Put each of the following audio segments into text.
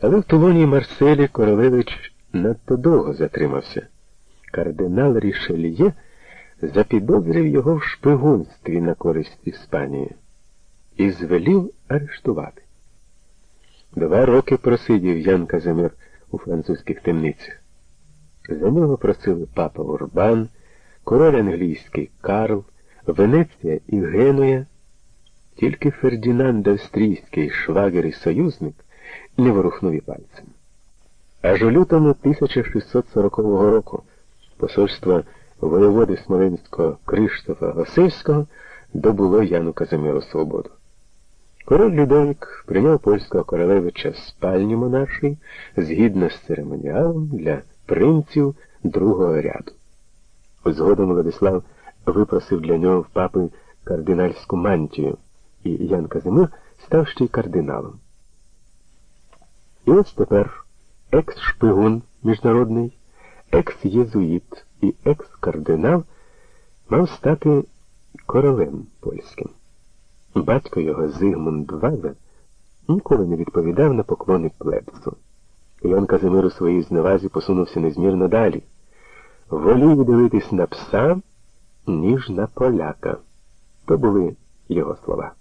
Але в Тулоні Марселі Королевич надто довго затримався. Кардинал Рішельє запідозрив його в шпигунстві на користь Іспанії і звелів арештувати. Два роки просидів Ян Казимир у французьких темницях. За нього просили папа Урбан, король англійський Карл, Венеція і Генуя. Тільки Фердінанд Австрійський швагер і союзник не ворухнув і пальцем. Аж у лютому 1640 року посольство воєводи Смоленського Криштофа Госевського добуло Яну Казимиру свободу. Король Людовік прийняв польського королевича спальню монаршій згідно з церемоніалом для принців другого ряду. Згодом Владислав випросив для нього в папи кардинальську мантію, і Ян Казимир став ще й кардиналом. І ось тепер екс-шпигун міжнародний, екс-єзуїт і екс-кардинал мав стати королем польським. Батько його Зигмунд Ваза ніколи не відповідав на поклони плебсу. Ян Казимир у своїй зневазі посунувся незмірно далі. Волів дивитись на пса, ніж на поляка. То були його слова.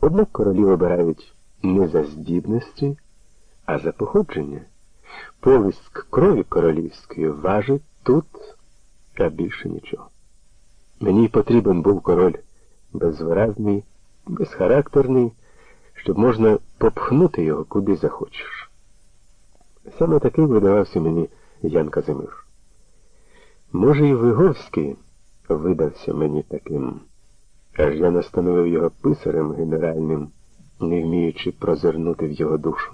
Однак королі обирають не за здібності, а за походження. Повиськ крові королівської важить тут, а більше нічого. Мені потрібен був король безвиразний, безхарактерний, щоб можна попхнути його куди захочеш. Саме такий видавався мені Ян Казимир. Може, і Виговський видався мені таким, аж я настановив його писарем генеральним, не вміючи прозирнути в його душу.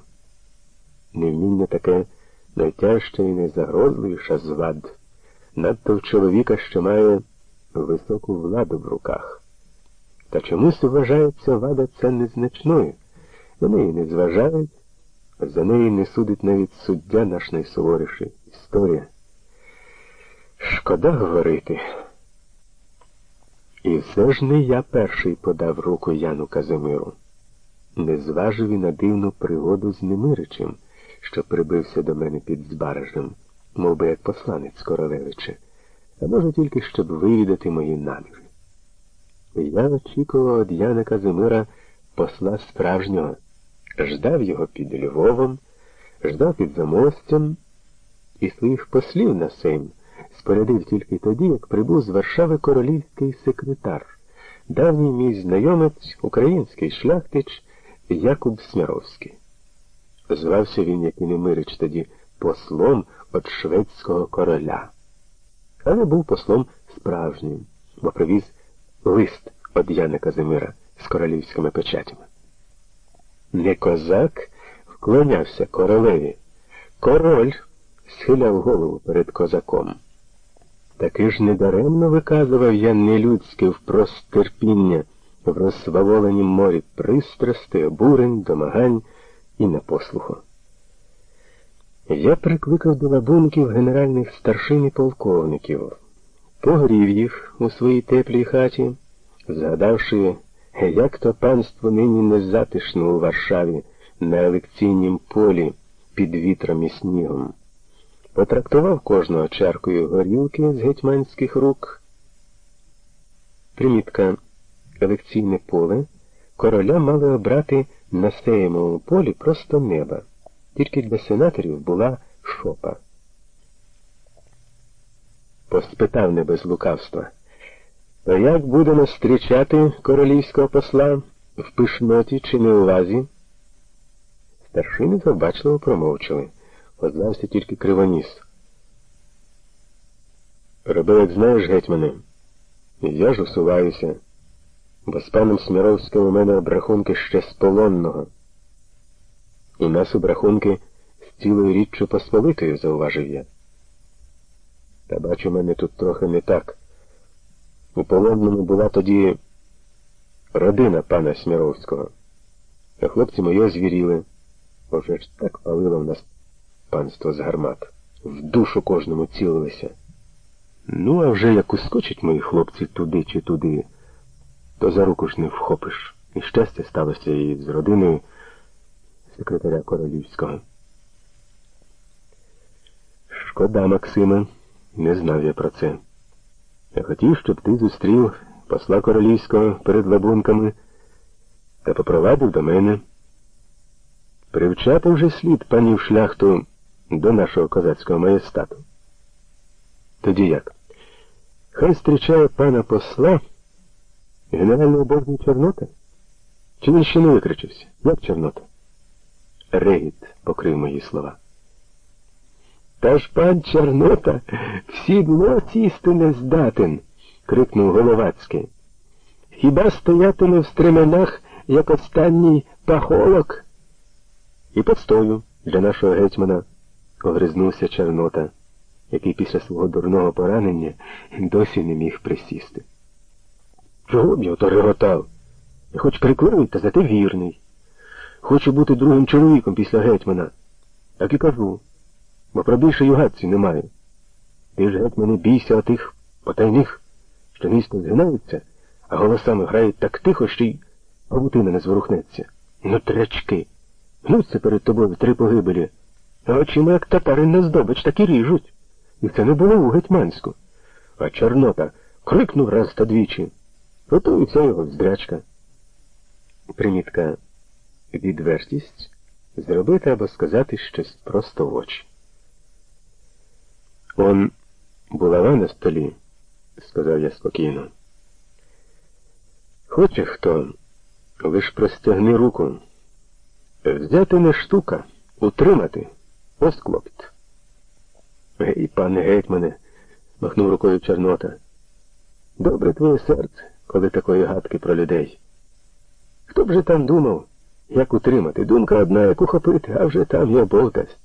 Невміння таке найтяжча і найзагрозливіша з вад, надто в чоловіка, що має високу владу в руках. Та чомусь вважається вада це незначною. На неї не зважають, за неї не судить навіть суддя наш найсуворіший. Історія. Шкода говорити. І все ж не я перший подав руку Яну Казимиру. Не зважив і на дивну пригоду з Немиричем, що прибився до мене під Збаражем, мов би як посланець королевича, а може тільки щоб вивідати мої наміри. Я очікував від Яна Казимира посла справжнього, ждав його під Львовом, ждав під замостям і своїх послів на Сейм спорядив тільки тоді, як прибув з Варшави королівський секретар, давній мій знайомець, український шляхтич Якуб Смяровський. Звався він, як і Немирич тоді, послом від шведського короля, але був послом справжнім, бо привіз лист від Яна Казимира з королівськими печатями. Не козак вклонявся королеві. Король схиляв голову перед козаком. Таки ж недаремно виказував я нелюдське впростерпіння в розсваволенім морі пристрасти, обурень, домагань і непослуху. Я прикликав до лабунків генеральних старшин і полковників, погрів їх у своїй теплій хаті, згадавши, як то панство нині незатишно у Варшаві на елекційнім полі під вітром і снігом. Потрактував кожного чаркою горілки з гетьманських рук. Примітка елекційне поле короля мали обрати на сеємовому полі просто неба. Тільки для сенаторів була шопа. Поспитав не без лукавства. То як будемо зустрічати королівського посла в пишноті чи не у лазі? Старшини забачливо промовчали. Озвався тільки кривоніс. Роби, як знаєш, гетьмане, я ж усуваюся, бо з паном Сміровським у мене обрахунки ще з полонного. У нас обрахунки з цілою річчю посполитою, зауважив я. Та бачу, мене тут трохи не так. У полонному була тоді родина пана Сміровського, а хлопці мої озвіріли, бо вже ж так палило в нас панство з гармат. В душу кожному цілилися. Ну, а вже як ускочать мої хлопці туди чи туди, то за руку ж не вхопиш. І щастя сталося і з родиною секретаря королівського. Шкода, Максиме, не знав я про це. Я хотів, щоб ти зустрів посла королівського перед лабунками та попровадив до мене. Привчати вже слід панів шляхту до нашого козацького маєстату. Тоді як? Хай зустрічає пана посла генеральний обожний Чорнота? Чи він ще не викричився? Як Чорнота? Регіт покрив мої слова. Та ж пан Чорнота в сідло сісти не здатен, крикнув Головацький. Хіба стоятиме в стременах, як останній пахолок? І постою для нашого гетьмана, огризнувся Чорнота, який після свого дурного поранення досі не міг присісти. Чого б я то реготав? Я хоч прикливий, та зате вірний. Хочу бути другим чоловіком після гетьмана. Так і кажу, бо про більше югадці немає. Ти ж гетьмане бійся отих потайних, що місто згинаються, а голосами грають так тихо, що й павутина не зворухнеться. Ну, трячки. Гнуться перед тобою три погибелі, а очима, як татарин на здобич, так і ріжуть. І це не було у гетьманську. А Чорнота крикнув раз та двічі. Ото і вся його здрячка. Примітка. Відвертість зробити або сказати щось просто в очі. Он булава на столі, сказав я спокійно. Хоче хто, лиш простягни руку. Взяти не штука, утримати ось клопіт. Гей, пане гетьмане, махнув рукою Чорнота. Добре твоє серце, коли такої гадки про людей. Хто б же там думав, як утримати? Думка одна, як ухопити, а вже там є болтасть.